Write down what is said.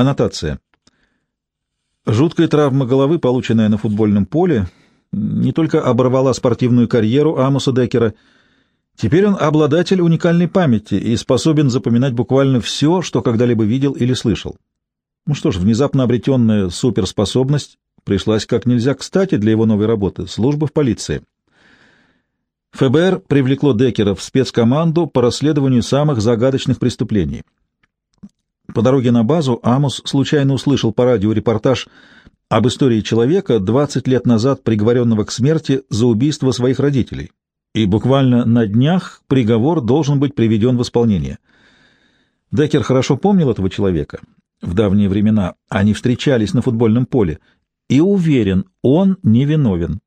Аннотация. Жуткая травма головы, полученная на футбольном поле, не только оборвала спортивную карьеру Амуса Деккера, теперь он обладатель уникальной памяти и способен запоминать буквально все, что когда-либо видел или слышал. Ну что ж, внезапно обретенная суперспособность пришлась как нельзя кстати для его новой работы — службы в полиции. ФБР привлекло Деккера в спецкоманду по расследованию самых загадочных преступлений. По дороге на базу Амус случайно услышал по радио репортаж об истории человека, 20 лет назад приговоренного к смерти за убийство своих родителей. И буквально на днях приговор должен быть приведен в исполнение. Деккер хорошо помнил этого человека. В давние времена они встречались на футбольном поле. И уверен, он невиновен.